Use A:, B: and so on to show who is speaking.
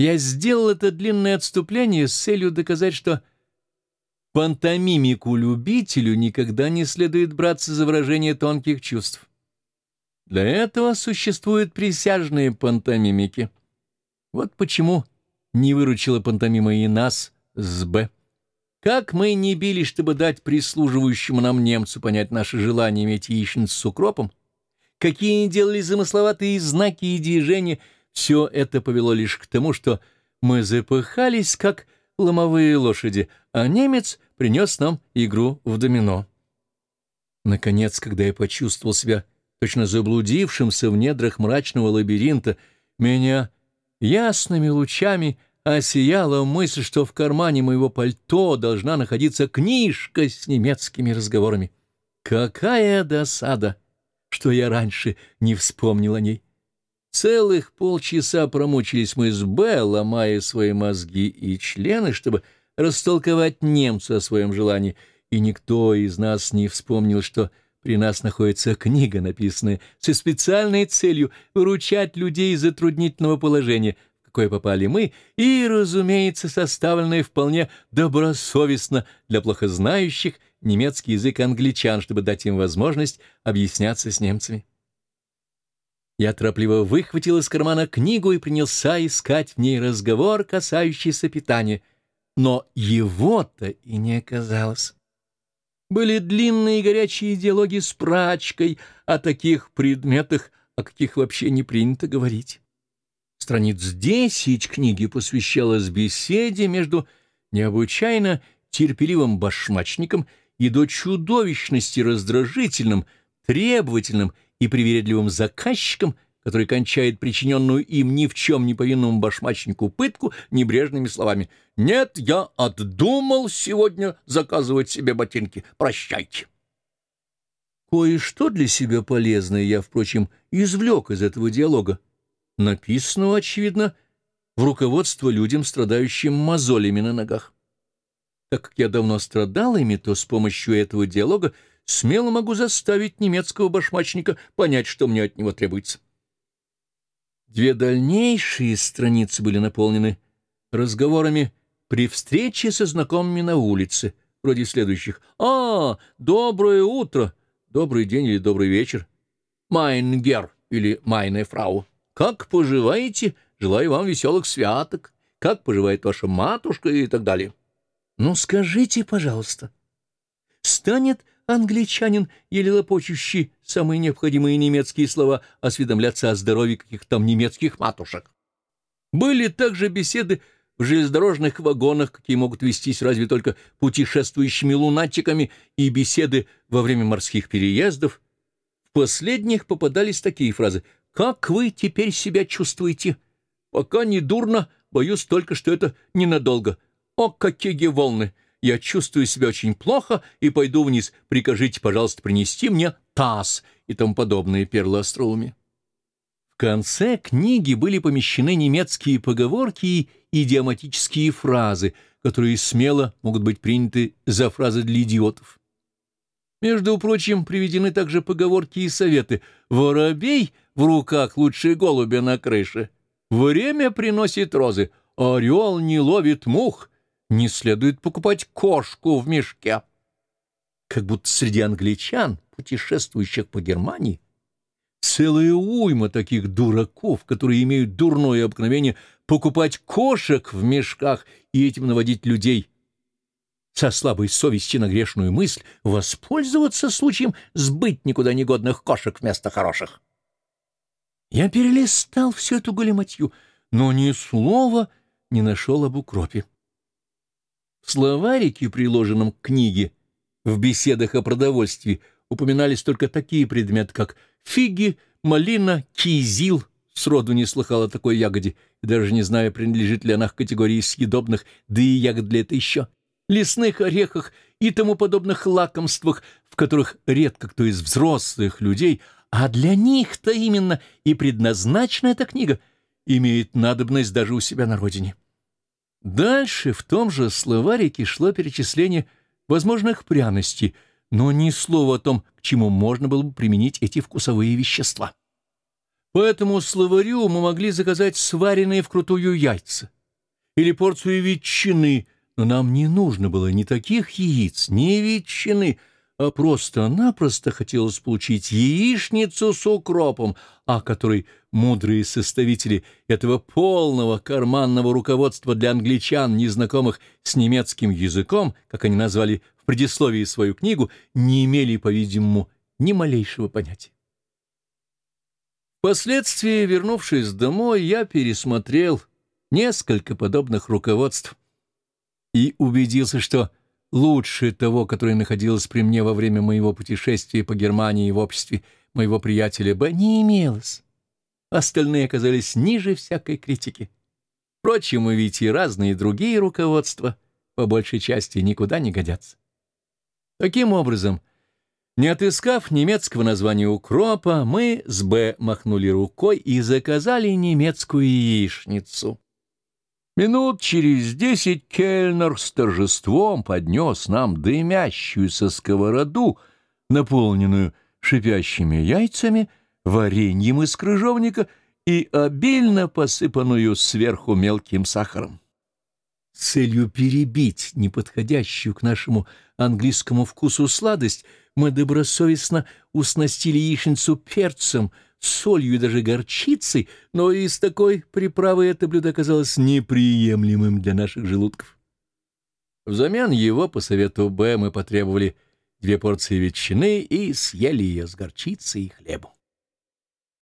A: Я сделал это длинное отступление с целью доказать, что пантомимику-любителю никогда не следует браться за выражение тонких чувств. Для этого существуют присяжные пантомимики. Вот почему не выручила пантомима и нас с «Б». Как мы не били, чтобы дать прислуживающему нам немцу понять наше желание иметь яичницу с укропом, какие делали замысловатые знаки и движения, все это повело лишь к тому, что мы запыхались, как ломовые лошади, а немец принес нам игру в домино. Наконец, когда я почувствовал себя точно заблудившимся в недрах мрачного лабиринта, меня ясными лучами — осияла мысль, что в кармане моего пальто должна находиться книжка с немецкими разговорами. Какая досада, что я раньше не вспомнил о ней. Целых полчаса промучились мы с Б, ломая свои мозги и члены, чтобы растолковать немцу о своем желании, и никто из нас не вспомнил, что при нас находится книга, написанная со специальной целью выручать людей из затруднительного положения — какое попали мы, и, разумеется, составленное вполне добросовестно для плохо знающих немецкий язык англичан, чтобы дать им возможность объясняться с немцами. Я торопливо выхватил из кармана книгу и принялся искать в ней разговор, касающийся питания, но его-то и не оказалось. Были длинные горячие диалоги с прачкой о таких предметах, о каких вообще не принято говорить. Страниц десять книги посвящалась беседе между необычайно терпеливым башмачником и до чудовищности раздражительным, требовательным и привередливым заказчиком, который кончает причиненную им ни в чем не повинному башмачнику пытку небрежными словами «Нет, я отдумал сегодня заказывать себе ботинки. Прощайте». Кое-что для себя полезное я, впрочем, извлек из этого диалога написанного, очевидно, в руководство людям, страдающим мозолями на ногах. Так как я давно страдал ими, то с помощью этого диалога смело могу заставить немецкого башмачника понять, что мне от него требуется. Две дальнейшие страницы были наполнены разговорами при встрече со знакомыми на улице, вроде следующих. «А, доброе утро! Добрый день или добрый вечер! Майнгер или майне фрау!» Как поживаете? Желаю вам веселых святок. Как поживает ваша матушка и так далее. Ну, скажите, пожалуйста, станет англичанин, еле лопочущий самые необходимые немецкие слова, осведомляться о здоровье каких там немецких матушек? Были также беседы в железнодорожных вагонах, какие могут вестись разве только путешествующими лунатиками, и беседы во время морских переездов. В последних попадались такие фразы как вы теперь себя чувствуете? Пока не дурно, боюсь только, что это ненадолго. О, какие волны! Я чувствую себя очень плохо и пойду вниз. Прикажите, пожалуйста, принести мне таз и тому подобные перлы остроуми. В конце книги были помещены немецкие поговорки и идиоматические фразы, которые смело могут быть приняты за фразы для идиотов. Между прочим, приведены также поговорки и советы. «Воробей в руках лучше голубя на крыше. Время приносит розы. Орел не ловит мух. Не следует покупать кошку в мешке». Как будто среди англичан, путешествующих по Германии, целая уйма таких дураков, которые имеют дурное обыкновение покупать кошек в мешках и этим наводить людей со слабой совестью на грешную мысль воспользоваться случаем сбыть никуда негодных кошек вместо хороших. Я перелистал всю эту галиматью, но ни слова не нашел об укропе. В словарике, приложенном к книге, в беседах о продовольствии упоминались только такие предметы, как фиги, малина, кизил, сроду не слыхал о такой ягоде, и даже не знаю, принадлежит ли она к категории съедобных, да и ягод для это еще — лесных орехах и тому подобных лакомствах, в которых редко кто из взрослых людей, а для них-то именно и предназначена эта книга, имеет надобность даже у себя на родине. Дальше в том же словарике шло перечисление возможных пряностей, но ни слова о том, к чему можно было бы применить эти вкусовые вещества. По этому словарю мы могли заказать сваренные вкрутую яйца или порцию ветчины, но нам не нужно было ни таких яиц, ни ветчины, а просто-напросто хотелось получить яичницу с укропом, о которой мудрые составители этого полного карманного руководства для англичан, незнакомых с немецким языком, как они назвали в предисловии свою книгу, не имели, по-видимому, ни малейшего понятия. Впоследствии, вернувшись домой, я пересмотрел несколько подобных руководств и убедился, что лучше того, которое находилось при мне во время моего путешествия по Германии в обществе моего приятеля Б, не имелось. Остальные оказались ниже всякой критики. Впрочем, мы ведь и разные другие руководства по большей части никуда не годятся. Таким образом, не отыскав немецкого названия укропа, мы с Б махнули рукой и заказали немецкую яичницу. Минут через десять кельнер с торжеством поднес нам дымящуюся сковороду, наполненную шипящими яйцами, вареньем из крыжовника и обильно посыпанную сверху мелким сахаром. С целью перебить неподходящую к нашему английскому вкусу сладость мы добросовестно уснастили яичницу перцем, солью и даже горчицей, но из такой приправы это блюдо оказалось неприемлемым для наших желудков. Взамен его, по совету Б, мы потребовали две порции ветчины и съели ее с горчицей и хлебом.